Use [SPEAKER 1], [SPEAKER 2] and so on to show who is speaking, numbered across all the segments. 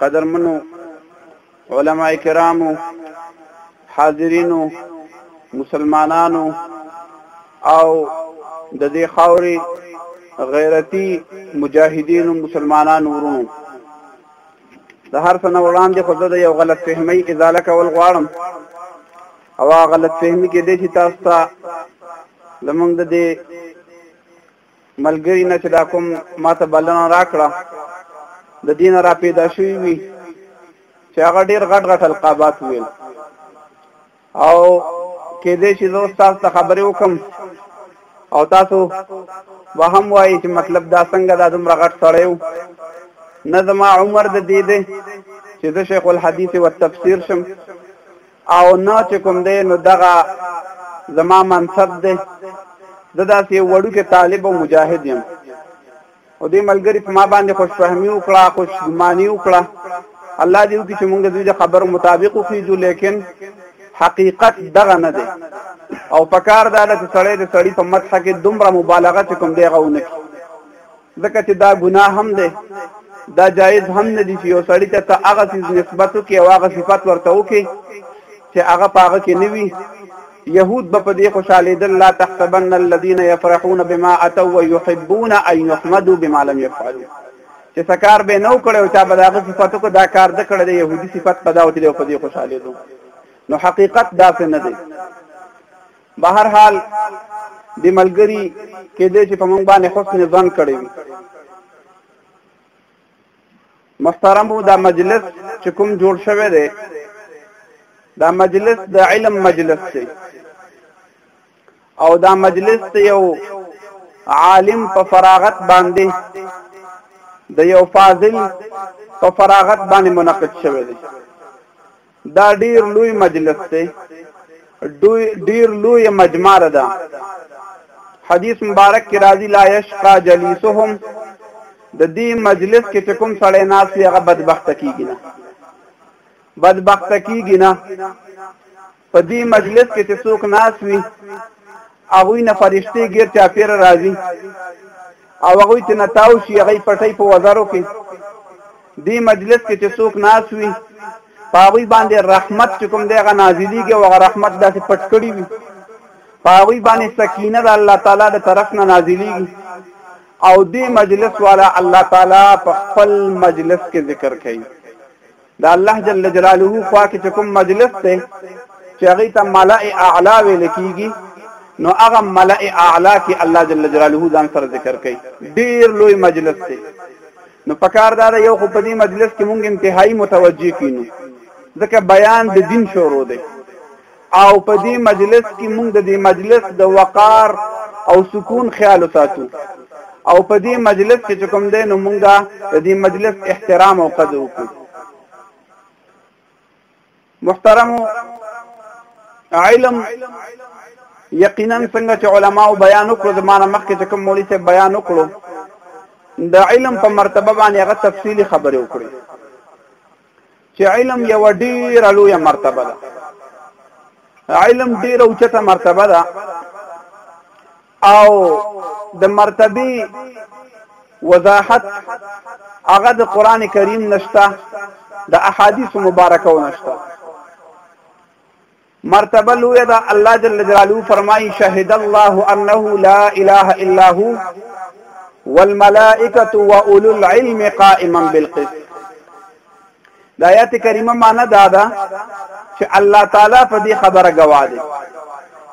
[SPEAKER 1] قدرمنو علماء کرامو حاضرینو مسلمانانو او د دې خاوري غیرتی مجاهدینو مسلمانانو ورونو د هر څه نه وړاندې خو زه د یو غلط فهمۍ ازاله کول غواړم او غلط فهمي کې دې چې تاسو ته زمونږ د دې ملګری نه چې دا کوم ماته بلنه راکړه د دین را پیدا شوی وي چې هغه ډیر غټ غټ القابات ویل او کې دې چې زه تاسو ته خبرې وکم او تاسو به هم وایي چې مطلب دا څنګه دا دومره غټ سړیو نه زما عمر د دې دی چې زه شیخ الحدیث او تفسیر شم او نه چې کوم دی نو دغه زما منصب دی د داسې یو وړوکی طالب او مجاهد یم او دې ملګري په ما باندې خوشفهمي وکړه خوشګماني وکړه الله دې وکړي چې موږ دوی د خبرو مطابق وخیجو لیکن حقیقت دغه نه دی او پکار دا چې سړی د سړی په مدح کې دومره مبالغه کوم دی غوونه ځکه چې دا ګناه هم دی دا جایز هم نه دي چې یو سړی ته ته هغه څیز نسبت وکړي او هغه صفت ورته وکړي چې هغه په هغه کې نه وي يهود به په دې خوشاله دل لا تحسبن الذين يفرحون بما اتوا ويحبون ان يحمدوا بما لم يفعلوا چې سکار به نو کړو چې به داغه صفاتو کو دا کار د کړه د يهودي صفات پدا او دې په دې خوشاله دي نو حقیقت دا څه نه دی به هر حال د ملګری کې دې چې په مونږ باندې حسن ځان کړی وي محترم دا مجلس چې کوم جوړ شوی دی دا مجلس د علم مجلس دی او دا مجلس ته یو عالم په فراغت باندې د یو فاضل په فراغت باندې منعقد شوی دی دا ډیر لوی مجلس دی ډیر لوی مجمار ده حدیث مبارک کې راځي لا یشقا جلیسهم د دې مجلس کې چې کوم سړی ناس وي هغه بدبخت کیږي نه بدبخت کیږي نه په دې مجلس کې چې څوک ناس وي هغوی نه فرشتي غیر چاپیر راځي او هغوی ته نتاو شي هغه پټي په وزرو کې دی مجلس کې چې څوک ناس وي پاغوی باندې رحمت چې کوم دی غ نازلېږي او غ رحمت داسې پټ کړی وي پاغوی باندې سکینه د الله تعالی د طرف نه نازلېږي او دی مجلس والا الله تعالی په خپل مجلس کې ذکر کوي د الله جل جلاله خوا کې کوم مجلس ته چې هغه ته ملأ اعلی ویل کیږي نو هغه ملأ اعلی کې الله جل جلاله ځان سره ذکر کوي ډیر لوی مجلس دی نو پکار دا یو خو په دې مجلس کې مونږ انتهایی متوجي کینو ځکه بیان د دین شروع دی او په دې مجلس کې موږ د دې مجلس د وقار او سکون خیال ساتو او په دې مجلس کې چې کوم دی نو مونږه د دې مجلس احترام او قدر وکړو محترم علم یقینا څنګه چې علما او بیان وکړو زمانه مخکې چې کوم مولوی صاحب بیان وکړو د علم په مرتبه باندې هغه تفصیلی خبرې وکړي چې علم یو ډیر لوی مرتبه ده علم ډیر اوچته مرتبه ده او د مرتبه وضاحت هغه د قران کریم نشته د احادیث مبارکو نشته مرتبه لوی دا الله جل جلاله فرمای شهد الله انه لا اله الا هو والملائکه واولو العلم قائما بالقسط دا آیات کریمه معنی دا ده چې الله تعالی په دې خبره گواه دی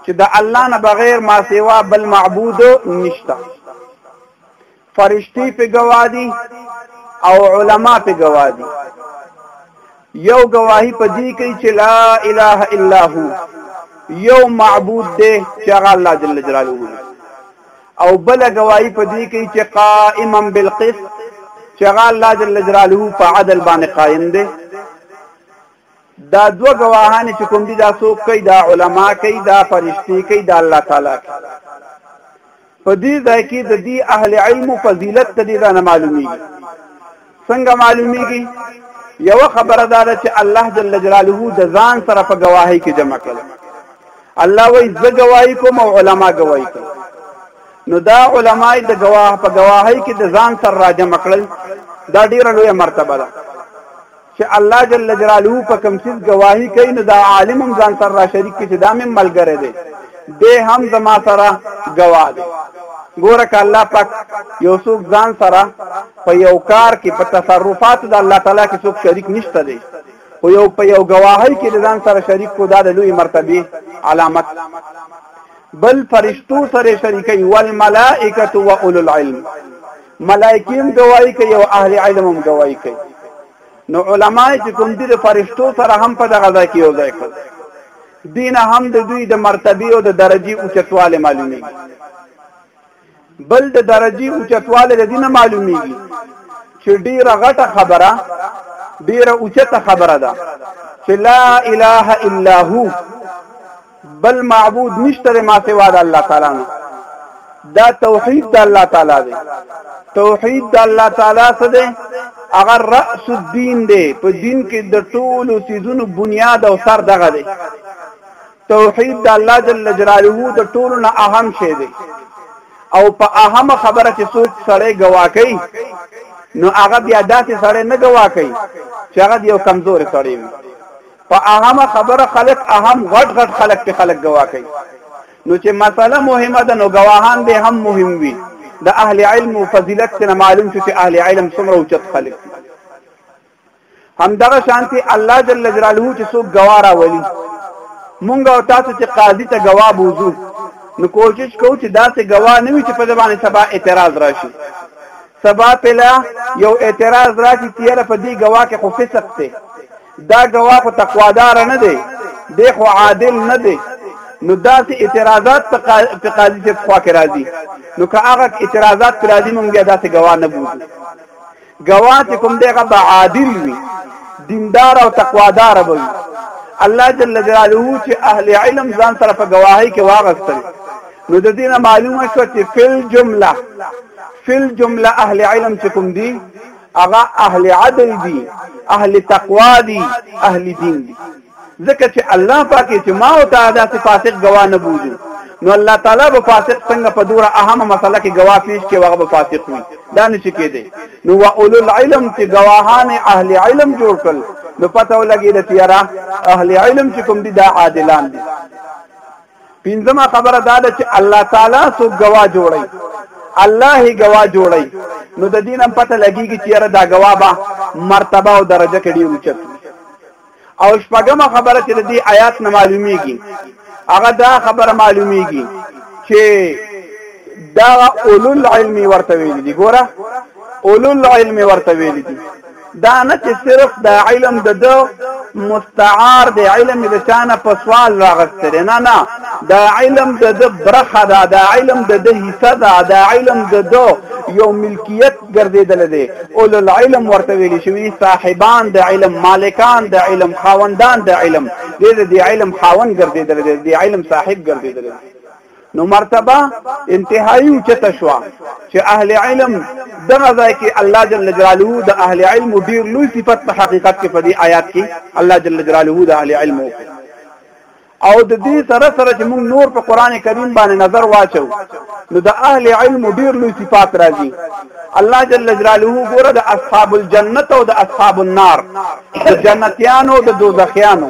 [SPEAKER 1] چې د الله نه بغیر ما سیوا بل معبود نشته فرشتي په گواهی او علما په گواهی یو گواهی په دې کوي چې لا اله الا هو یو معبود دی چې هغه الله جل جلاله دی او بل گواهی په دې کوي چې قائما بالقسط چې هغه الله جل جلاله په عدل باندې قائم دی دا دوه گواهان چې کوم دي دا څوک کوي دا علما کوي دا فرشتي کوي دا الله تعالی کوي په دې ځای کې د دې اهل علم فضیلت ته دې نه معلومیږي څنګه معلومیږي یو خبره دا ده چې الله جل جلاله د ځان سره په گواهی کې جمع کړل الله وای ز گواہی کوم او علما گواہی کوم نو دا علما د گواه په گواهی کې د ځان سره راجمع کړل دا ډیره لویه مرتبه ده چې الله جل جلاله په کوم څه گواهی کوي نو دا عالم هم ځان سره را شریک کړي چې دا مې ملګری دی دی هم زما سره گواه دی ګوره ک الله پاک یو څوک ځان سره په یو کار کې په تصرفات د الله تعالی کې څوک شریک نشته دی خو یو په یو گواهی کې ځان سره شریک کو دا د لوی مرتبه علامت بل فرشتو سره شریکي والملائکه واولو العلم ملائکه هم گواہی کوي او اهل علم هم گواہی کوي نو علما چې کوم دي د فرشتو سره هم په دغه ځای کې یو ځای کړ دین هم د دوی د مرتبه او د درجه اوچتواله معلومي بل د درجه اوچتواله د دینه معلومیږي چې ډیره غټه خبره ډیره اوچته خبره ده چې لا اله الا هو بل معبود نشته د ما سوا د الله تعالی نه دا توحید د الله تعالی دی توحید د الله تعالی څه دی هغه رأس الدین دی په دین کې د ټولو سيزونو بنیاد او سر دغه دی توحید د الله جل جلاله د ټولو نه اهم شی دی او په اهم خبره چې څوک سړی گواکې نو هغه بیا داسې سړی نه گواکې چې هغه یو کمزور سړی وي په اهمه خبره خلک اهم غټ غټ خلک په خلک گواه کوي نو چې مسله مهمه ده نو گواهان به هم مهم وي د اهل علم او فضیلت څخه معلوم شو چې اهل علم څومره اوچت خلک همدغه شانتي الله جل جلاله چې څوک گوارا ولي مونږ او تاسو چې قاضي ته گواه بوزو نو کوشش کوو چې داسې گواه نه وي چې په ځبانه سبا اعتراض راشي سبا پلا یو اعتراض راشي چې یاره په دې گواه کې خو فسق ته دا ګواه خو تقوادار نه دی دی خو عادل نه دی نو داسې اعتراضات په قاضي صاحب خوا کې راځي نو که هغه اعتراضات پر راځي موږ بیا داسې ګواه نه بوزو ګواه چې کوم دی هغه به عادل وي دیندار او تقوادار به وي الله جل جلاله چې اهل علم ځان سره په ګواهۍ کې واغستل نو د دینه معلومه شو چې فل جمله فل جمله اهل علم چې کوم دي هغه اهل عدل دي اهل تقوا دي اهل دین دي ځکه چې الله پاک چې ما او تا دا فاسق گواه نه بوزو نو الله تعالی به فاسق څنګه په دوره اهمه مسله کې گواه پیش کې هغه به فاسق وي دا نشي کېدی نو اولو العلم چې گواهان اهل علم جوړ کړل نو پته ولګي د تیرا اهل علم چې کوم دي دا عادلان دي پنځمه خبره دا ده چې الله تعالی سو گواه جوړي الله هی گواه جوړي نو د دینم پته لګیږي چې یاره دا گواه به مرتبه او درجه کې ډیر اوچت او شپږمه خبره چې د دې آیات نه معلومیږي هغه دا خبره معلومیږي چې دا اولو العلم ورته ویل دي ګوره اولو العلم ورته ویل دي دا نه چې صرف د علم د دو مستعار د علم د چانه په سوال راغستره نه نه دا علم د د برخه دا دا علم د د حصہ دا دا علم د دو یو ملکیت ګرځیدل دی اول العلم ورته ویل شوی صاحبان د علم مالکان د علم خاوندان د علم د دې علم خاوند ګرځیدل دی د علم صاحب ګرځیدل دی نو مرتبه انتهایی اوچته شو چې اهل علم دغه ځای کې الله جل جلاله د اهل علم ډیر لوی صفت په حقیقت کې په دې آیات کې الله جل جلاله د اهل علم او د دې سره سره چې موږ نور په قران کریم باندې نظر واچو نو د اهل علم ډیر لوی صفات راځي الله جل جلاله ګوره د اصحاب الجنت او د اصحاب النار د جنتیانو د دوزخیانو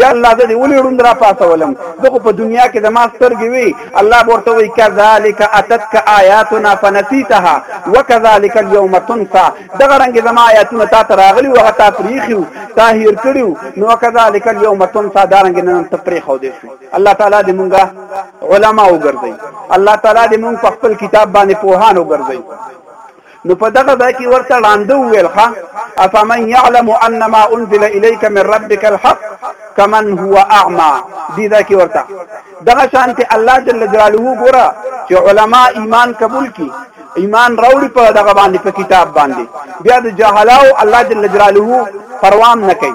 [SPEAKER 1] یا الله زه دې ولې روند را پاسولم دغه په دنیا کې د ما سترګې وي الله ورته وی کذالک اتتک آیاتنا فنسیتها وکذالک اليوم تنسى دغه رنګ زما آیاتونه تا ته راغلي وغه تا پریخیو تا هیر کړیو نو وکذالک اليوم تنسى دا رنګ نن ته پریخو دې شو الله تعالی دې مونږه علما وګرځي الله تعالی دې مونږ په خپل کتاب باندې پوهان وګرځي نو په دغه ځای کې ورته لاندې وویل ښه افمن يعلم ان ما انزل اليك من ربك الحق كمن هو اعمى دې ځای کې ورته دغه شان ته الله جل جلاله ګوره چې علما ایمان قبول کړي ایمان راوړي په دغه باندې په کتاب باندې بیا د جهلاو الله جل جلاله پروام نه کوي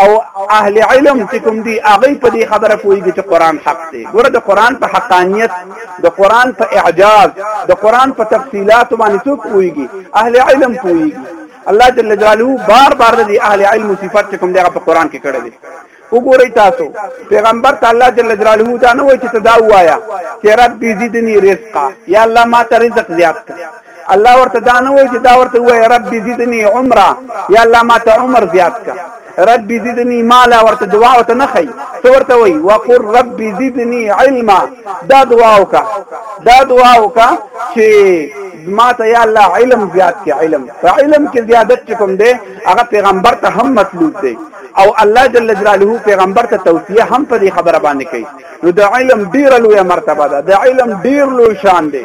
[SPEAKER 1] او اهل علم چې کوم دي هغه په دې خبره کوي چې قران حق دی ګوره د قران په حقانيت د قران په اعجاز د قران په تفصيلات باندې څوک کويږي اهل علم کويږي الله جل جلاله بار بار د اهل علم صفات کوم دغه په قران کې کړې دي وګورئ تاسو پیغمبر تعالی جل جلاله دا نه وایي چې تدا وایا چې رب دې زیدنی رزقا یا الله ما ته رزق زیات کړه الله ورته دا نه وایي چې دا ورته وایي رب زدنی عمره یا الله ما ته عمر زیات کا رب زدنی مالا ورته دعا ورته نه خي څو ورته وایي وقر رب زدنی علما دا دعا وکا دا دعا وکا چې ما ته یا الله علم زیات کې علم په علم کې زیادت کوم دی هغه پیغمبر ته هم مطلوب دی او الله جل جلاله پیغمبر ته توصیه هم په دې خبره باندې کوي نو د علم ډیر لوی مرتبه ده د علم ډیر لوی شان دی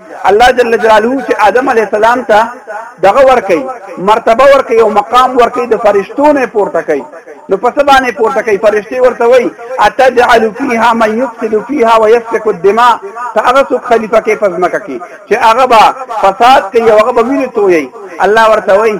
[SPEAKER 1] الله جل جلاله چې آدم علی السلام ته دغه ورکي مرتبه ورکي او مقام ورکي د فرشتو نه پورته کوي نو په سبا نه پورته کوي فرشتي ورته وي اتجعل فيها من يفسد فيها ويسفك الدماء هغه څوک خلیفہ کې پزما کوي چې هغه با فساد کوي او هغه به ویني توي الله ورته وي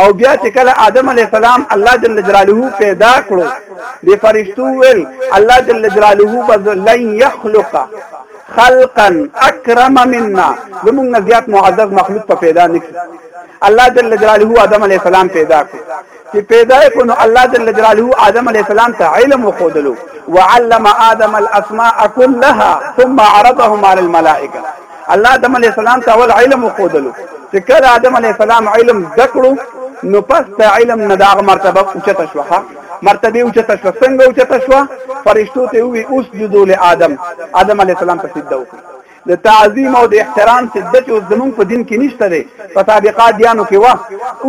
[SPEAKER 1] او بیا چې کله آدم علی السلام الله جل جلاله پیدا کړو د فرشتو ویل الله جل جلاله بذلن يخلق خلقا اکرم منا زمونږ نه زیات معزز مخلوق په پیدا نکړي الله جل جلاله آدم علی السلام پیدا کړ چې پیدا کړ نو الله جل جلاله آدم علی السلام ته علم وخودلو وعلم آدم الاسماء كلها ثم عرضهم على الملائکه الله آدم علی السلام ته اول علم وخودلو چې کله آدم علی السلام علم ذکرو نو پس د علم نه داغه مرتبه اوچته شوه مرتبه اوچته شوه څنګه اوچته شوه فرشتو ته وی اوس جدو له آدم آدم علی السلام ته سجده وکړه د تعظیم او د احترام سجده چې زمون په دین کې نشته ده په سابقات دیانو کې وه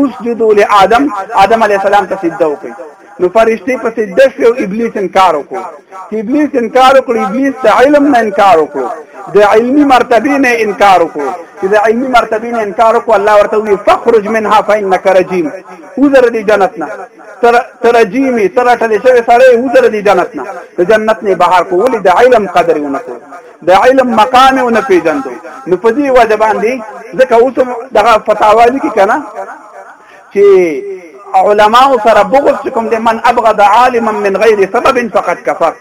[SPEAKER 1] اوس جدو له آدم آدم علی السلام ته سجده وکړه نو فرشتي پسې د شو ابلیس انکار وکړ چې ابلیس انکار وکړ ابلیس د علم نه انکار وکړ د علمي مرتبه نه انکار وکړ چې د علمي مرتبه نه انکار وکړ الله ورته وی فخرج منها فانك رجيم وزر دي جنت نه تر ترجیمی تر ټل شوی سره وزر دي جنت نه د جنت نه بهر کو ولې د علم قدر ونه کو د علم مقام ونه پیژندو نو په دې وجه باندې ځکه اوس دغه فتاوا لیکي کنه چې علماء سره بغض چې کوم د من ابغض عالما من غیر سبب فقط کفر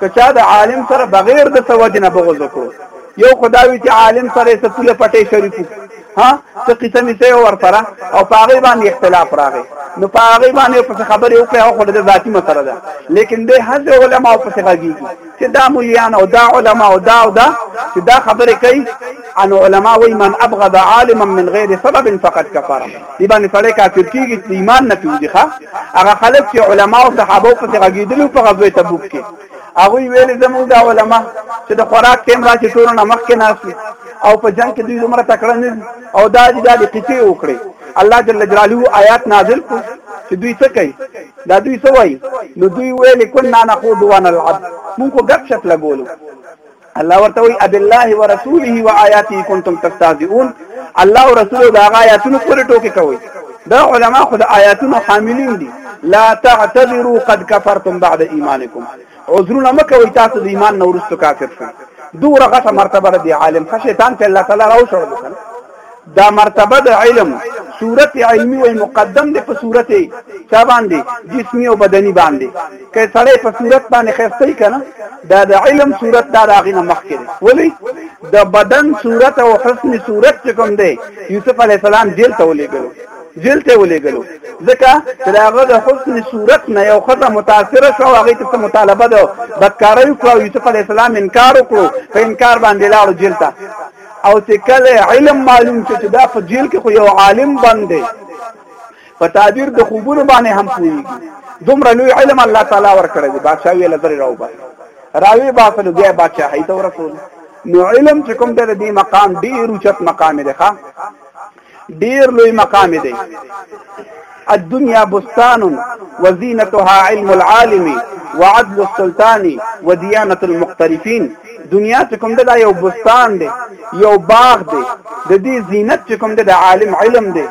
[SPEAKER 1] که چا د عالم سره بغیر د سواد نه بغض وکړو یو خداوی چې عالم سره ستوله پټې شریکو ها څه قسم یې سره ور سره او پاغي باندې اختلاف راغی نو پاغي باندې په خبرې وکړه او خو د ذاتی مسله ده لیکن د هر علماء په څیر راګیږي چې دا مليان او دا علما او دا او دا چې دا خبرې کوي ان علما وای من ابغض عالما من غیر سبب فقد کفر دی باندې سړی کافر کیږي چې ایمان نه پیږي ښا هغه خلک چې علما او صحابه په څیر غږیدل په غزوه تبوک کې هغه ویل زموږ د علما چې د خوراک ټیم راځي ټول نه مخ کې ناشي او په جنگ کې دوی عمره تکړه نه او دا دې د قصې وکړي الله جل جلاله آیات نازل کو چې دوی څه کوي دا دوی څه وایي نو دوی ویل کنا نخوض ونلعب مونږ خو ګپ شپ لګولو الله ورته وی اب الله ورسوله وآياته كنتم تستهزئون الله ورسوله دا آیاتونو پر ټوکی کوي دا علما خود آیاتونو حاملین دي لا تعتذروا قد كفرتم بعد ایمانکم عذرونه مکوئ تاسو د ایمان نورستو کافر شئ دوره غټه مرتبه دی عالم خشیتان ته الله تعالی راو شړل دا مرتبه د علم صورت علمی وای مقدم دی په صورت چا باندې جسمی او بدنی باندې که سړی په صورت باندې خسته کنه دا د علم صورت دا راغی نه مخکې ولی د بدن صورت او حسن صورت چې کوم دی یوسف علی السلام جیل ته ولېګلو جیل ته ولېګلو ځکه چې هغه د حسن صورت نه یو خدای متاثر شو هغه ته مطالبه ده بدکارۍ کړو یوسف علی السلام انکار وکړو په انکار باندې لاړو جیل ته او چې کله علم معلوم شي چې دا په جیل کې خو یو عالم باندې په تعبیر د خوبونو باندې هم پوهیږي دومره لوی علم الله تعالی ورکړی دی بادشاہ ویل درې راو بس راوی باسل بیا بادشاہ هیته ورسول نو علم چې کوم د دې مقام ډیر اوچت مقام دی ښا ډیر لوی مقام دی الدنيا بستان وزينتها علم العالم وعدل السلطان وديانة المقترفين دنیا چې کوم ده یو بستان دی یو باغ دی د دې زینت چې کوم ده د عالم علم دی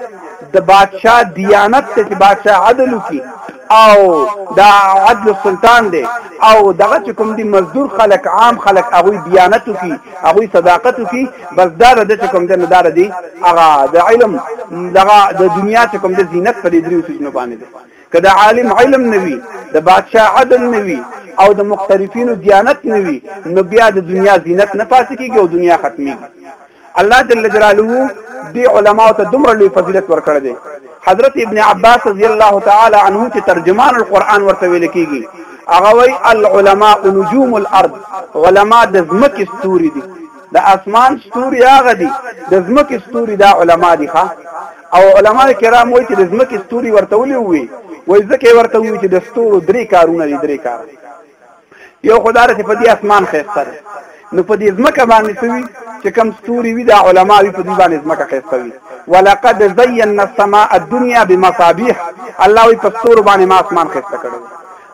[SPEAKER 1] د بادشاه دیانت ته چې بادشاه عدل وکړي او دا عدل السلطان دی او دغه چې کوم دي مزدور خلک عام خلک هغه دیانت کی هغه صداقت کی بس دا د چې کوم دنه دار دی هغه د علم دغه د دنیا چې کوم د زینت په دې دریو سجنه باندې دی کدا عالم علم نوي د بادشاہ عدل نوي او د مختلفینو دیانت نوي نو بیا د دنیا زینت نه پاتې کیږي او دنیا ختمي الله جل جلاله دی علماء ته دومره لوی فضیلت ورکړ دی حضرت ابن عباس رضی الله تعالی عنه چې ترجمان القرآن ورته ویل کیږي هغه وی العلماء نجوم الارض علماء د زمکه ستوري دي د اسمان ستوري هغه دي د زمکه ستوري دا علما دي ښا او علما کرام وایي چې د زمکه ستوري ورته ولي وي وایي ځکه ورته وي چې د ستورو درې کارونه دي درې کار یو خدای چې په دې اسمان خېستر نو په دې ځمکه باندې سوي چې کم ستوري وي د علما وي په دې باندې ځمکه خېستر وي ولقد زينا السماء الدنيا بمصابيح الله وي په ستور باندې ما اسمان خېستر کړو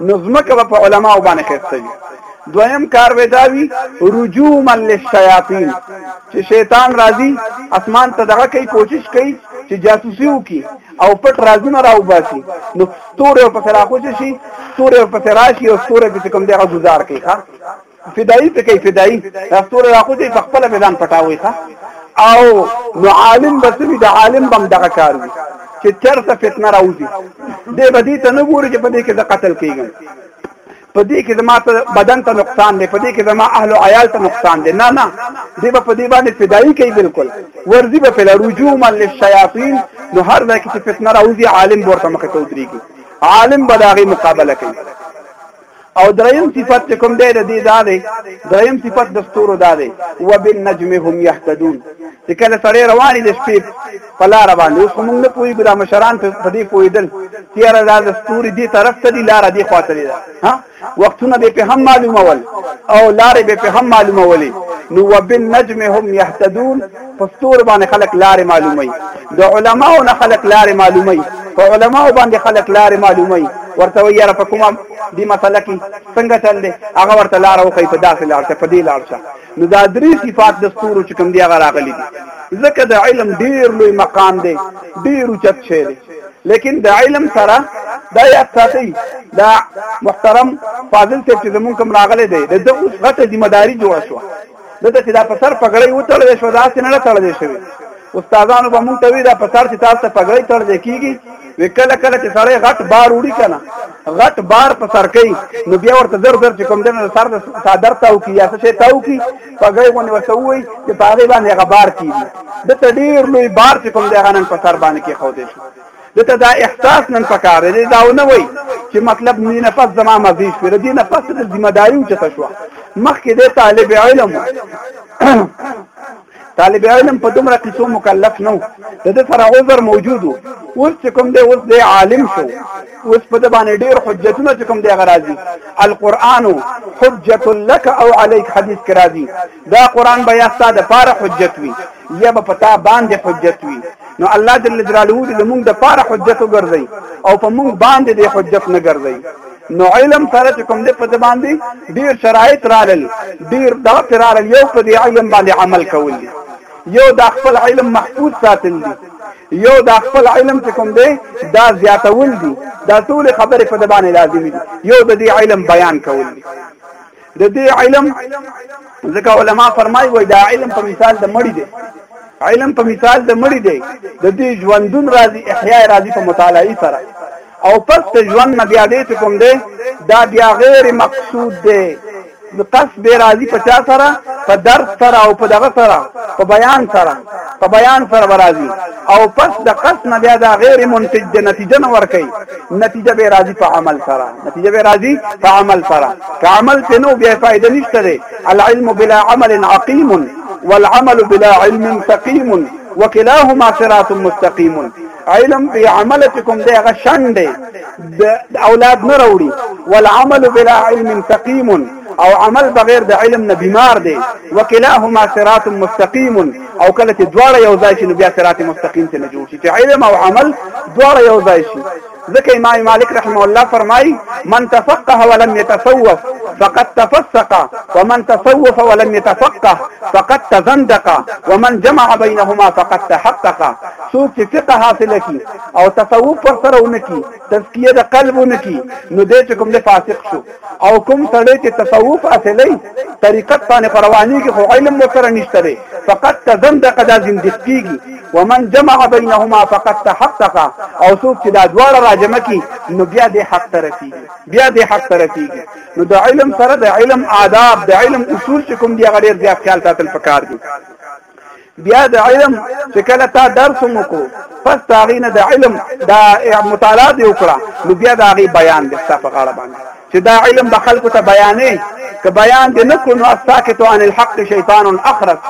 [SPEAKER 1] نو ځمکه په علما باندې خېستر وي دویم کار وداوی رجوما للشیاطین چې شیطان راځي اسمان ته دغه کوي کوشش کوي چې جاسوسي وکړي او پټ رازونه راوباسي نو ستوري په سره خوش شي ستوري په سره شي او ستوري په کوم دغه گزار کوي ښا فدایي په کوي فدایي ستوري راخوځي په خپل میدان پټاوي ښا او نو عالم بسوي د عالم بم دغه کار وي چې چرته فتنه راوځي دې بدی ته نه ګوري چې په دې کې د قتل کیږي په دې کې زما ته بدن ته نقصان دی په دې کې زما اهل او عیال ته نقصان دی نه نه دې په دې باندې فدایي کوي بالکل ورځي به فل رجوع من للشیاطین نو هر ځای کې فتنه راوځي عالم ورته مخ ته ودرېږي عالم به داغي مقابله کوي او دریم صفت کوم دی د دې دا دی دریم صفت د ستورو دا دی وبالنجم هم يهتدون چې کله سړی روان دي شپې پلار باندې اوس موږ نه پوي ګرام شران په دې پویدل تیر دا د ستوري دې طرف ته دی لار دې خواته دی ها وختونه به په هم معلومول او لار به په هم معلومولې نو وبالنجم هم يهتدون پستور باندې خلق لار معلومي د علماو نه خلق لار معلومي په علماو باندې خلق لار معلومي ورته وی یاره په کومه دی مسله کې څنګه چل دی هغه ورته لار او خې په داسې لار ته په دې لار شه نو دا درې صفات د ستورو چې کوم دی هغه راغلي دي ځکه د علم ډیر لوی مقام دی ډیر اوچت شی دی لیکن د علم سره دا یاد ساتي دا محترم فاضل صاحب چې زمونږ کوم راغلی دی د دغه غټه ذمہ داری جوړه شو دته چې دا په سر پګړې وتړل شو دا څنګه نه تړل شوی استادانو به مونږ ته وی دا په سر چې تاسو ته پګړی تړ دی کیږي وکله کله چې سړی غټ بار وړي کنه غټ بار په سر کوي نو بیا ورته زر زر چې کوم دنه سر د صادر تاو کی یا څه شي تاو کی پګړی باندې وته وای چې پاغه باندې هغه بار کیږي د تډیر لوی بار چې کوم دغه نن په سر باندې کې خو دې شو دته دا احساس نن پکار دی دا نه وای چې مطلب نه نفس زما مزي شو ردی نفس د ذمہ داری او چته شو مخکې د طالب علم طالب علم په دومره قصو مکلف نو د دې سره عذر موجود اوس چې کوم دی اوس دی عالم شو اوس په دې باندې ډېر حجتونه چې کوم دی غراضي القرآن حجت لك او عليك حدیث کرا دي دا قرآن بیا ستاسو لپاره حجت وي یا په پتا باندې حجت وي نو الله جل جلاله دې موږ د پاره حجت وګرځي او په موږ باندې دې حجت نه ګرځي نو علم سره چې کوم دې په باندې ډیر شرایط رالل ډیر دا رالل یو په دې علم باندې عمل کول دي یو دا خپل علم محفوظ ساتل دي یو دا خپل علم چې کوم دی دا زیاتول دي دا ټول خبرې په باندې لازم دي یو د دې علم بیان کول دي د دې علم ځکه علما فرمایي وای دا علم په مثال د مړی دی علم په مثال د مړی دی د دې ژوندون راځي احیا راځي په مطالعه سره او پس ته ژوند نه بیا دې کوم دی دا بیا غیر مقصود دی قص به راضی په چا سره په درس سره او په دغه سره په بیان سره په بیان سره راضی او پس د قص نه بیا دا غیر منتج د نتیجه نه ور کوي نتیجه به راضی په عمل سره نتیجه به راضی په عمل سره که عمل ته نو بیا فائدہ نشته دی العلم بلا عمل عقیم والعمل بلا علم سقیم وكلاهما صراط مستقيم علم بی عمل کوم دی هغه شان دی اولاد نه وروړي والعمل بلا علم سقيم او عمل بغیر د علم نه بیمار دی وکلاهما صراط مستقیم او کله چې دواړه یو ځای شي نو بیا صراط مستقیم ته نه جوړ شي چې علم او عمل دواړه یو ځای شي ځکه امام مالک رحمه الله فرمایي من تفقه ولم يتصوف فقد تفسق ومن تصوف ولم يتفقه فقد تزندق ومن جمع بينهما فقد تحقق څوک چې فقه حاصل کړي او تصوف پر سره ونکړي تزکیه د قلب نکی نو دې چې کوم دې فاسق شو او کوم سړی چې تصوف اصلي طریقت باندې پرواني کې خو علم وکړ نشته لري فقط تزندق دا زندق کیږي ومن جمع بينهما فقط تحقق او څوک چې دا دواړه راجمه کی نو بیا دې حق ترفي بیا دې حق ترفي نو د علم سره د علم آداب د علم اصول چې کوم دی هغه ډیر زیات خیال ساتل پکار دي بیا د علم چې کله تا درس مو کو پس دا غي نه د علم دا مطالعه دی وکړه نو بیا دا غي بیان د ستاسو غاړه باندې چې دا علم به خلکو ته بیانې که بیان دې نه کړو نو ساکت عن الحق شیطان اخرس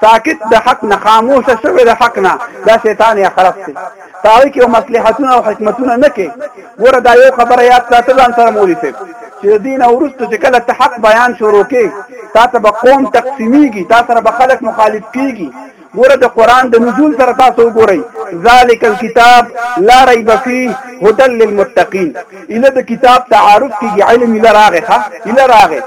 [SPEAKER 1] ساکت د حق نه خاموشه شوی د حق نه دا شیطان اخرس دی په هغه کې مصلحتونه او حکمتونه نه کې ګوره دا یو خبره یاد ساته ځان سره مولي صاحب چې دین اورستو چې کله ته حق بیان شروع کې تا ته به قوم تقسیمیږي تا سره به خلک مخالف کیږي ګوره د قران د نزول سره تاسو وګورئ ذالک الكتاب لا ریب فیه هدى للمتقین اله د کتاب تعارف کیږي علم اله راغه ښه اله راغه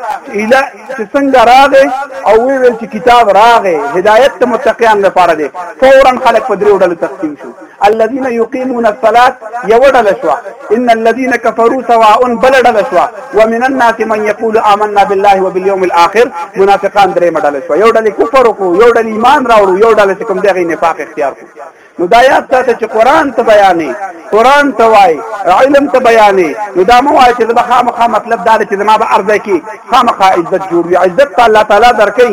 [SPEAKER 1] اله چې څنګه راغه او وی ویل چې کتاب راغه هدایت ته متقیان لپاره دی فورا خلق په دریو ډلو تقسیم شو الذين يقيمون الصلاه يودل شو ان الذين كفروا سواء بلدل شو ومن الناس من يقول آمنا بالله وباليوم الاخر منافقان درې مدل شو یو ډلې کفر کو یو ډلې ایمان راوړو یو ډلې کوم دغه نفاق اختیار کو نو دا یاد ساته چې قران ته بیانې قران ته وای علم ته بیانې نو دا مو وای چې زما خامخا مطلب دا چې زما به ارزه کې خامخا عزت جوړ وي عزت ته الله تعالی درکې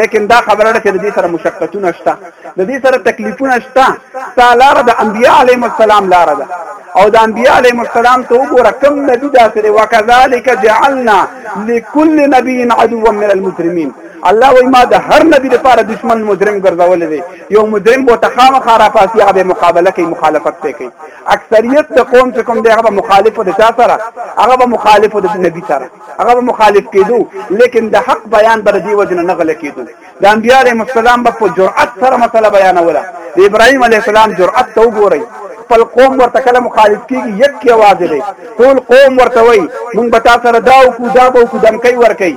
[SPEAKER 1] لیکن دا خبره ده چې د دې سره مشقتونه شته د دې سره تکلیفونه شته سالار د انبیاء علیهم السلام لار ده او د انبیاء علیهم السلام ته وګوره کم نبی دا سره وکذالک جعلنا لكل نبی عدوا من المجرمین الله وای ما د هر نبی لپاره دشمن مجرم ګرځولې دي یو مجرم بو تخام خارا پاسی هغه مقابله کوي مخالفت پې کوي اکثریت د قوم چې کوم دی هغه مخالف د چا سره هغه مخالف د نبی سره هغه مخالف کېدو لیکن د حق بیان بر دی وجنه نه غل کېدو د انبیاء علیهم السلام په جرأت سره مسله بیانوله د ابراهیم علیه السلام جرأت ته وګورئ خپل قوم ورته کله مخالف کیږي یک کی आवाज دی ټول قوم ورته وای مونږ به تاسو سره دا او کو دا به کو دمکې ور کوي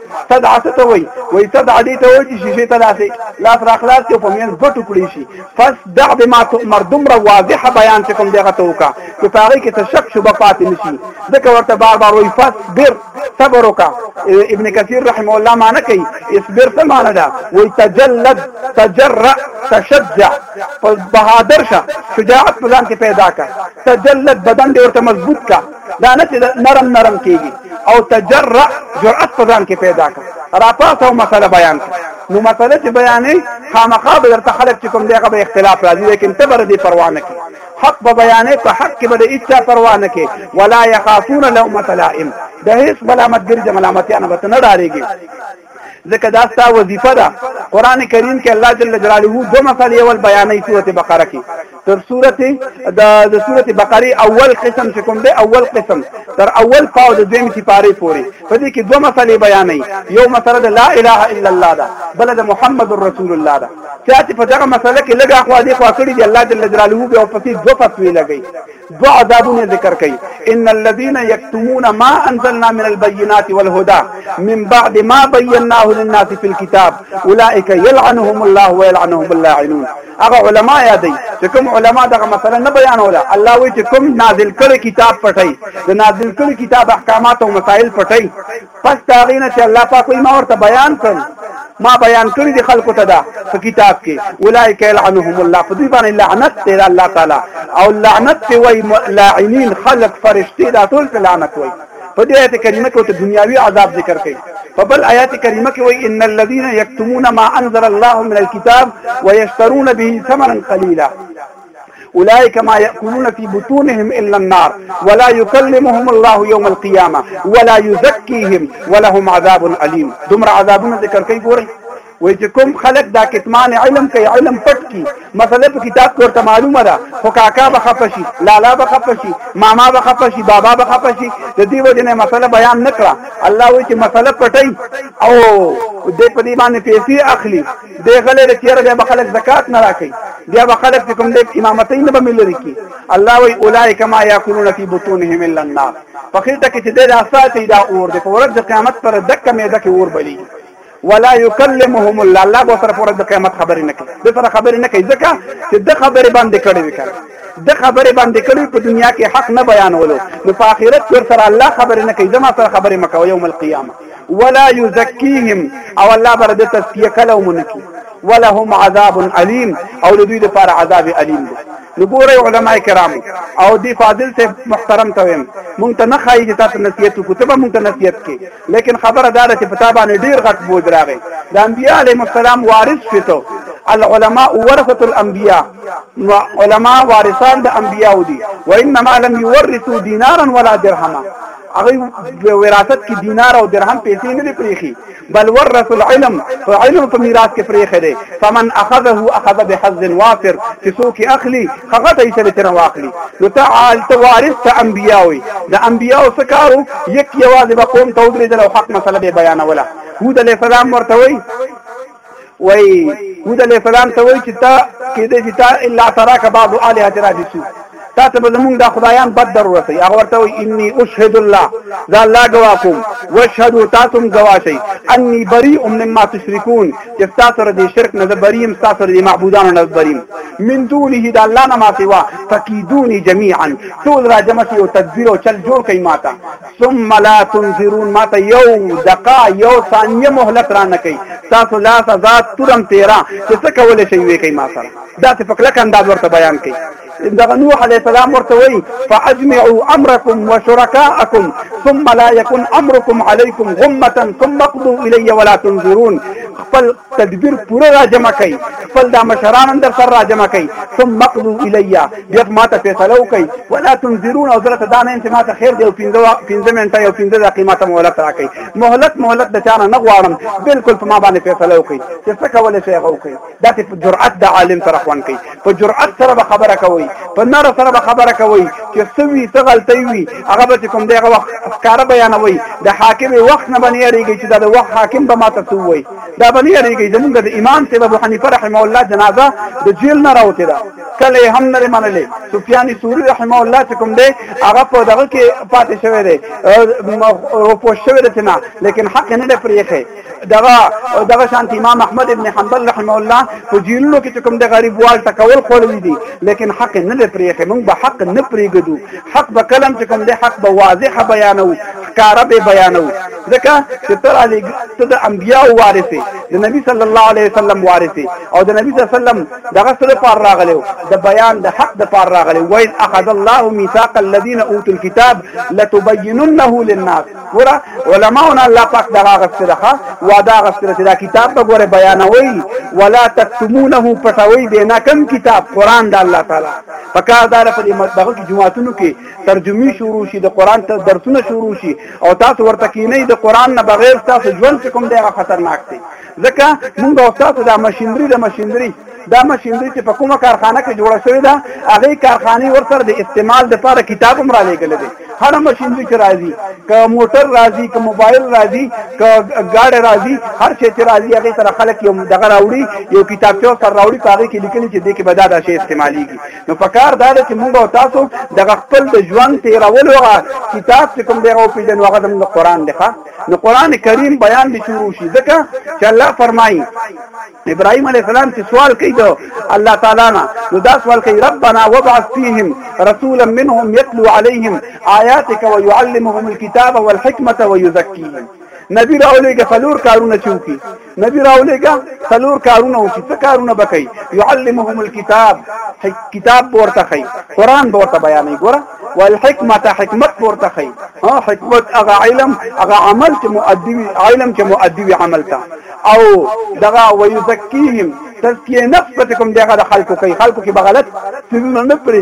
[SPEAKER 1] صدع څه ته وای وای صدع دې ته وای چې شیشه ته داسې لاس راخلاص کې په مینځ دوه ټوکړي شي پس دع بما تؤمر دومره واضح بیان چې کوم دغه ته وکا چې پاره کې ته شک شوبه پاتې نشي ځکه ورته بار بار وای فس بر صبر وکا ابن کثیر رحم الله معنی کوي اصبر څه معنی ده وای تجلد تجرأ تشجع بهادر شه شجاعت پلان کې پیدا کا تجلد بدن دې ورته مضبوط کا دا نه چې نرم نرم کیږي او تجرع جرأت په ځان کې پیدا کړ راپاس او مسله بیان کړ نو مسله چې بیانې خامخا به درته خلک چې کوم دیغه به اختلاف راځي لیکن ته بر دې پروا نه کوي حق به بیانې په حق کې به د اچا پروا نه کوي ولا يخافون لومه لائم د هیڅ ملامت ګرځي ملامتیا نه به نه ډارېږي ځکه دا ستا وظیفه ده قران کریم کې الله جل جلاله دوه مسلې ول بیانې سورته بقره کې تر سورته د سورته بقره اول قسم چې کوم دی اول قسم تر اول پاو د دویم چې پاره پوري په دې کې دوه مسلې بیانې یو مسله د لا اله الا الله ده بل د محمد رسول الله ده چې په دغه مسله کې لګه خو دې خو کړی دی الله جل جلاله به او پسې دوه فتوی لګی دو عذابونه ذکر کړي ان الذين يكتمون ما انزلنا من البينات والهدى من بعد ما بيناه للناس في الكتاب اولئك يلعنهم الله ويلعنهم اللاعنون هغه علما یادې چې کوم علما دغه مسله نه بیانول الله وی چې کوم نازل کړي کتاب پټي د نازل کړي کتاب احکامات او مسائل پټي پس دا غینه چې الله پاک ما ورته بیان کړ ما بیان کړی دی خلکو ته دا په کتاب کې اولایک یلعنهم الله په دې باندې لعنت دی الله تعالی او لعنت دی وای لاعنین خلق فرشتي دا ټول لعنت وای په دې آیت کریمه کې ته دنیاوی عذاب ذکر کړي په بل آیت کریمه کې وایي ان الذين يكتمون ما انزل الله من الكتاب ويشترون به ثمنا قليلا اولئک ما یاکلون فی بطونهم الا النار ولا یکلمهم الله یوم القیامه ولا یزکیهم ولهم عذاب الیم دومره عذابونه ذکر کوي ګورئ وای چې کوم خلک دا کتمان علم کوي علم پټ کی مسله په کتاب کې ورته معلومه ده خو کاکا به خپه شي لالا به خپه شي ماما به خپه شي بابا به خپه شي د دې وجه نه مسله بیان نکړه الله وای چې مسله پټي او دې په دې باندې پیسې اخلي به غلې د تیر بیا خلک زکات نه راکې بیا به خلک چې کوم دې امامتۍ نه به ملري کی الله وی اولایک ما یاکلون فی بطونهم الا النار په خېټه کې چې د راساتې دا اور د پورت د قیامت پر دک مې دک اور بلی ولا یکلمهم الله الله به سره پورت د قیامت خبرې نه کوي د سره خبرې نه کوي ځکه چې د خبرې باندې کړې وکړي د خبرې باندې کړي په دنیا کې حق نه بیانولو نو په آخرت کې سره الله خبرې نه کوي زما سره خبرې مکوي یوم القیامه ولا یزکیهم او الله بر د تزکیه کله ومنکی ولهم عذاب الیم او د دوی لپاره عذاب الیم دی نو ګورئ علما کرام او دی فاضل ته محترم ته ویم مونږ ته نه خایي چې تاسو نصیحت وکړو ته به مونږ ته نصیحت کې لیکن خبره دا ده چې په تا باندې ډېر غټ بوج راغی د انبیاء علیهم السلام وارث شته العلماء ورثه الانبياء علماء وارثان د انبیاء دي وانما لم يورثوا دينارا ولا درهما هغه وراثت کې دینار او درهم پیسې نه دی پریخي بل ورث العلم علم په میراث کې پریخي دی فمن اخذه اخذ بحظ وافر چې څوک اخلي هغه ته یې سره تر واخلي نو تعال توارث ته انبیاوي د انبیاو سکارو یک یوازې به قوم ته ودرېدل او حق مسله به بیانوله هود علیه السلام ورته وایي وای هود علیہ السلام ته وای چې تا کې دې چې تا الا تراک بعض الہ ترابسو تا ته زمونږ د خدایان بد در ورسي هغه ورته وای انی اشهد الله ذا الله گوا کوم واشهد تاسو گوا شي انی بری مما تشركون چې تاسو ردی شرک نه بریم تاسو ردی معبودانو نه بریم من دونه د الله نه ما سوا فقیدونی جميعا ټول را جمع شي او تدبیر او چل جوړ کای ماته ثم لا تنظرون ما ته یو دقا یو ثانیه مهلت را نه کوي تاسو لا سزا تورم تیرا چې څه کول شي وی کوي ما سره دا څه په کلک انداز ورته بیان کوي دغه نوح علی السلام ورته وی فاجمعوا امركم وشركاءكم ثم لا يكن امركم عليكم غمه ثم اقضوا الي ولا تنظرون خپل تدبیر پوره راجمع کړي خپل د مشران اندر سر راجمع کړي ثم مقضوا الیا بیا ما ته فیصله وکړي ولا تنذرون او زړه ته دا نه انت ما ته خیر دی او 15 15 منټه یو 15 دقیقه ما ته مهلت راکړي مهلت مهلت د چانه نه غواړم بالکل په ما باندې فیصله وکړي چې څه کولای شي هغه وکړي دا ته جرأت د عالم سره خوان کوي په جرأت سره به خبره کوي په نره سره به خبره کوي چې سوي څه غلطي وي هغه به کوم دغه وخت ښکار بیانوي د حاکم وخت نه بنی اړیږي چې دا د وخت حاکم به ماته سوي دا بنی اړیږي زمونږ د امام سیب ابو حنیفه رحمه الله جنازه د جیل نه راوته ده کله هم نه منلې سفیان ثوری رحمه الله چې کوم دی هغه په دغه کې پاتې شوی دی او پوښښ شوی دی نه لیکن حق نه لري پرې دغه دغه شانت امام احمد ابن حنبل رحمه الله په جیلونو کې کوم د غریب وال ټکول خوړل دي لیکن حق نه لري پرې موږ به حق نه پرېګدو حق به کلم چې کوم د حق به واضح بیانو ښکارا به بیانو ځکه چې تر علي ته د انبیا وارث د نبی صلی الله علیه وسلم وارث او د نبی صلی الله علیه وسلم دغه سره پار راغلو د بیان د حق د پار راغلو وایي اخذ الله ميثاق الذين اوتوا الكتاب لتبيننه للناس ګوره علماونه الله پاک دغه غسته ده وعده غسته ده کتاب به ګوره بیانوي ولا تکتمونه پټوي به نه کم کتاب قران د الله تعالی پکار دار په دې مدغه کې جمعاتونو کې ترجمه شروع شي د قران ته درسونه شروع شي او تاسو ورته کې نه د قران نه بغیر تاسو ژوند کوم دی خطرناک دی ځکه موږ او تاسو دا ماشينري د ماشينري دا ماشينري چې په کومه کارخانه کې جوړه شوې ده هغه کارخانه ورسره د استعمال لپاره کتاب هم را لېږل دي هر ماشينري چې راځي که موټر راځي که موبایل راځي که ګاډي راځي هر شي چې راځي هغه سره خلک یو دغه راوړي یو کتابچه سره راوړي هغه کې لیکل چې دې کې به دا دا شی استعماليږي نو په کار دا چې موږ او تاسو دغه خپل د ژوند تیرولو کتاب چې کوم دی او پیژنو هغه د قرآن دی ښه نو قران کریم بیان دي شروع شي ځکه چې الله فرمایي ابراهيم عليه السلام چې سوال کوي ته الله تعالی نه نو دا سوال کوي ربنا وابعث فيهم رسولا منهم يتلو عليهم آياتك ويعلمهم الكتاب والحكمة ويزكيهم نبی راولېږه څلور کارونه چې وکړي نبی راولېګا څلور کارونه وکړي څه کارونه بکای يعلمهم الكتاب کتاب ورته خي قران ورته بیانې ګوره والحکمت حکمت ورته خي ها حکمت هغه علم هغه عمل چې مؤدي علم چې مؤدي عمل تا او دغه ويزکیهم تزکیه نفس پته کوم دغه خلکو کوي خلکو کې بغلط سرونه نه پرې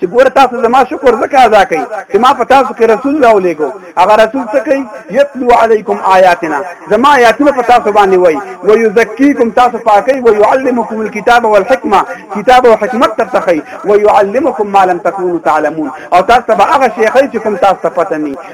[SPEAKER 1] چې ګوره تاسو زما شکر زکه ادا کړئ چې ما په تاسو کې رسول راولېګو هغه رسول څه کوي یتلو علیکم آیاتنا زما آیاتونه په تاسو باندې وای و یزکیکم تاسو پاکي و يعلمکم الكتاب والحکمه کتاب او حکمت ترتخی و يعلمکم ما لم تكونوا تعلمون او تاسو به هغه شیخ چې کوم تاسو پته نه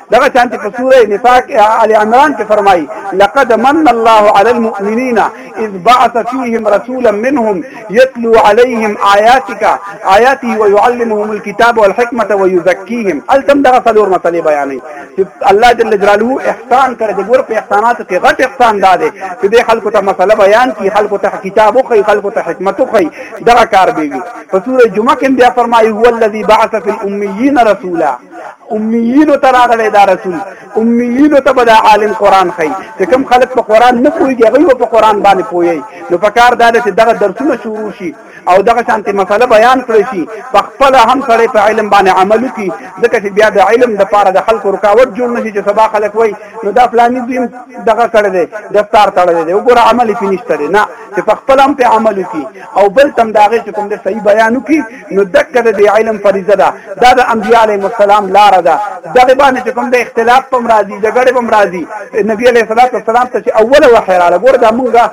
[SPEAKER 1] دغه شانتي په سوره نفاق ال عمران کې فرمایي لقد من الله على المؤمنين اذ بعث فيهم رسولا منهم يتلو عليهم آياتك آياته ويعلمهم الكتاب والحكمة ويزكيهم التم دغه څلور مسلې بیانې چې الله جل جلاله احسان کړی د ګور په احساناتو کې غټ احسان دا دی چې د خلکو ته مسله بیان کی خلکو ته کتاب او خلکو ته حکمت او دغه کار دی په سوره جمعه کې بیا فرمایي هو الذي بعث في الاميين رسولا امیینو ته راغلی دا رسول امیینو ته به دا عالم قرآن ښایي چې کوم خلک په قرآن نه پوهېږي هغوی به په قرآن باندې پوهیږي نو په کار دا ده چې دغه درسونه شروع شي او دغه شانتې مسله بیان کړی شي په خپله هم سړی په علم باندې عمل وکړي ځکه چې بیا د علم دپاره د خلکو رکاوټ جوړ نه شي چې سبا خلک وایي نو دا فلاني دوی دغه کړی دی دفتار تړلی دی وګوره عمل یې پې نشته دی نه چې په خپله هم پې عمل وکړي او بل تم د هغې چې کوم دی صحیح بیان وکړي نو دک د دې علم فریضه ده دا د انبیاء علیهم السلام لار ده دغه باندې کوم د اختلاف پم راضي جګړه پم راضي نبی علیه الصلاۃ والسلام ته چې اوله وحی رااله ګور دا مونږه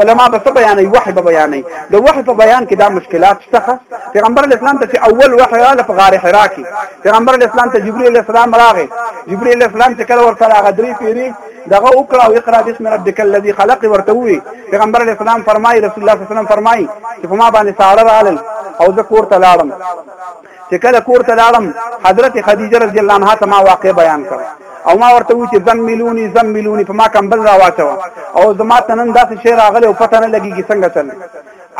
[SPEAKER 1] علما به څه بیانې وحی به بیانې د وحی په بیان کې دا مشکلات څخه پیغمبر اسلام ته چې اول وحی رااله په غار حرا کې پیغمبر اسلام ته جبرئیل السلام راغی جبرئیل السلام چې کله ورته راغی درې پیری دغه وکړه او اقرا بسم ربک الذی خلق ورته وی پیغمبر علی السلام فرمای رسول الله صلی الله علیه وسلم فرمای چې په ما باندې ساړه راغلل او زه کور ته لاړم چې کله کور ته لاړم حضرت خدیجه رضی الله عنها ته ما واقع بیان کړ او ما ورته وی چې زم ملونی زم ملونی په ما کمبل را واچو او زما تنن داسې شعر راغلی او پته نه لګیږي څنګه چل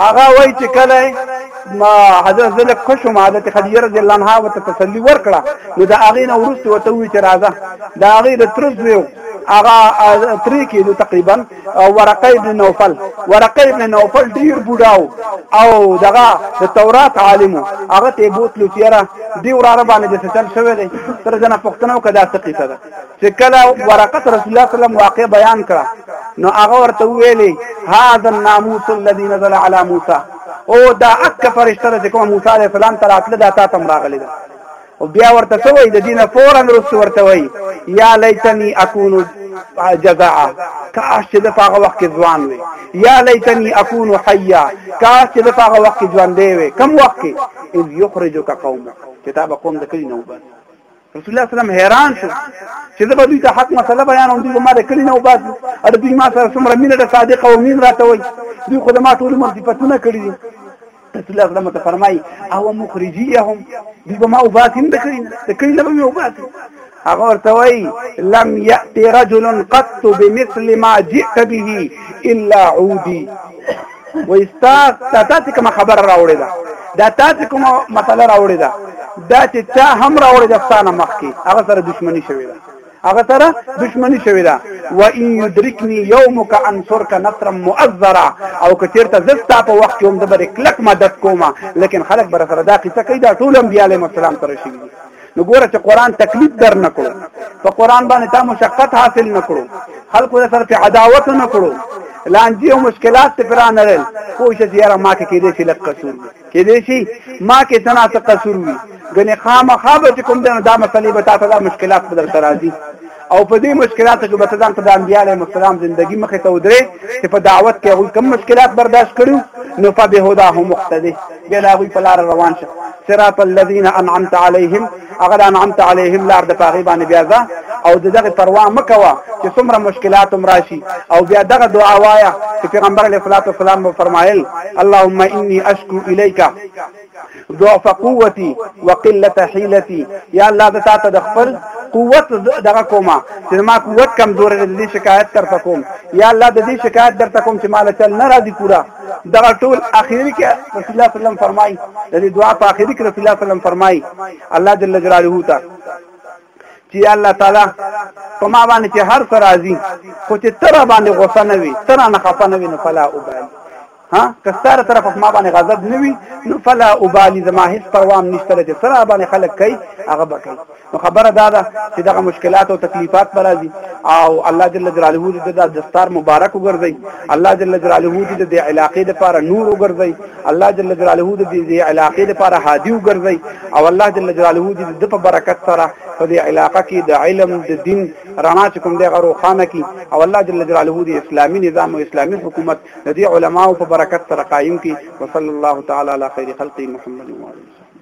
[SPEAKER 1] هغه وای چې کله ما حضرت زله کوشو ما حضرت خدیجه رضی الله عنها وته تسلی ورکړه نو دا هغه نه ورسته وته وی چې راځه دا هغه د ترز ویو هغه تری کې نو تقریبا ورقه ابن نوفل ورقه ابن نوفل ډیر بوډاو او دغه د تورات عالم هغه ته بوتلو تیرا دی وراره باندې د ستل شوی دی تر ځنه پښتنو کدا څه قصه ده چې کله ورقه رسول الله صلی الله واقع بیان کړه نو هغه ورته ویلي هاذا الناموس الذي نزل على موسی او دا اک فرشتہ چې کوم موسی عليه السلام تر اتل دا تا تم راغلی دا او بیا ورته سوې د دینه فورا رسول ورته وی یا لیتنی اكون جزاء کاش چې د هغه وخت کې ځوان وي یا لیتنی اكون حیا کاش چې د هغه وخت کې ژوند دی وي کم وخت کې اذ یخرجک قومک کتاب قوم د کلی نو بس رسول الله سلام حیران شو چې زه به دوی ته حق مسله بیانوم دوی ما د کلی نه وباسي او دوی ما سره څومره مینه ده صادقه او مین راته وایي دوی خو د ما ټول عمر صفتونه کړي دي رسول الله سلام ته فرمایي او مخرجیهم دوی به ما وباسي د کلی نه د کلی نه به مې وباسي هغه ورته وایي لم یأتي رجل قط بمثل ما جئت به الا عودي وای ستا تا تاسو کوم خبر راوړی دا دا تاسو کوم مسله راوړی دا دا چې چا هم راوړی دا ستانه مخ کې هغه سره دښمنی شوی دا هغه سره دښمنی شوی دا و ان یدرکنی یومک انصرک نصرا مؤذرا او کثیرته زستا په وخت کې هم د بر کلک مدد کوما لیکن خلک بر سره دا قصه کوي دا ټول انبیاء علیهم السلام سره شي نو ګوره چې قران تکلیف در نکړو په قران باندې تا مشقت حاصل نکړو خلکو سره په عداوت نکړو لانجی او مشکلات ته پرا نه رل کوشش یې ما کې کې دې شي لک قصور کې دې شي ما کې تنا څه قصور وي غني خامخابه چې کوم دا مسلې به تاسو دا مشکلات بدل ترازي او په دې مشکلاتو کې به ته ځان ته د انبیاء علیهم السلام زندگی مخې ته ودرې چې په دعوت کې هغوی کوم مشکلات برداشت کړي نو فبهداه مقتدی بیا هغوی په لار روان شه صراط الذين انعمت عليهم هغه انعمت عليهم لار د پاغي باندې بیا ځه او دغه پروا مکوا چې څومره مشکلات هم راشي او بیا دغه دعا وایا چې پیغمبر علیه الصلاۃ والسلام فرمایل اللهم انی اشکو الیک ضعف قوتي وقله حيلتي یا الله د تاسو د خپل قوت دغه کومه چې ما قوت کمزور دي شکایت تر تکوم یا الله د دې شکایت در تکوم چې مال چل نه راځي پورا دغه ټول اخیری کې رسول الله صلی الله علیه وسلم فرمایي د دې دعا په اخیری کې رسول الله صلی الله علیه وسلم فرمایي الله جل جلاله ته چې الله تعالی په ما باندې چې هر څه راځي خو چې تر باندې غوسه نه وي تر نه خفه نه وي نو فلا وبالي ها که ستاره طرف ما باندې غضب نه وي نو فلا ابالي زما هیڅ پروام نشته چې سره باندې خلک کوي هغه به کوي نو خبره دا ده چې دغه مشکلات او تکلیفات به راځي او الله جل جلاله دې د دستار مبارک وګرځي الله جل جلاله دې د علاقې لپاره نور وګرځي الله جل جلاله دې د علاقې لپاره هادي وګرځي او الله جل جلاله دې د په برکت سره په دې علاقه کې د علم د دین رڼا چې کوم دی غروخانه کی او الله جل جلاله دې اسلامي نظام او اسلامي حکومت د دې علماو په برکت سره قائم کی وصلی الله تعالی علی خیر خلقی محمد و علیه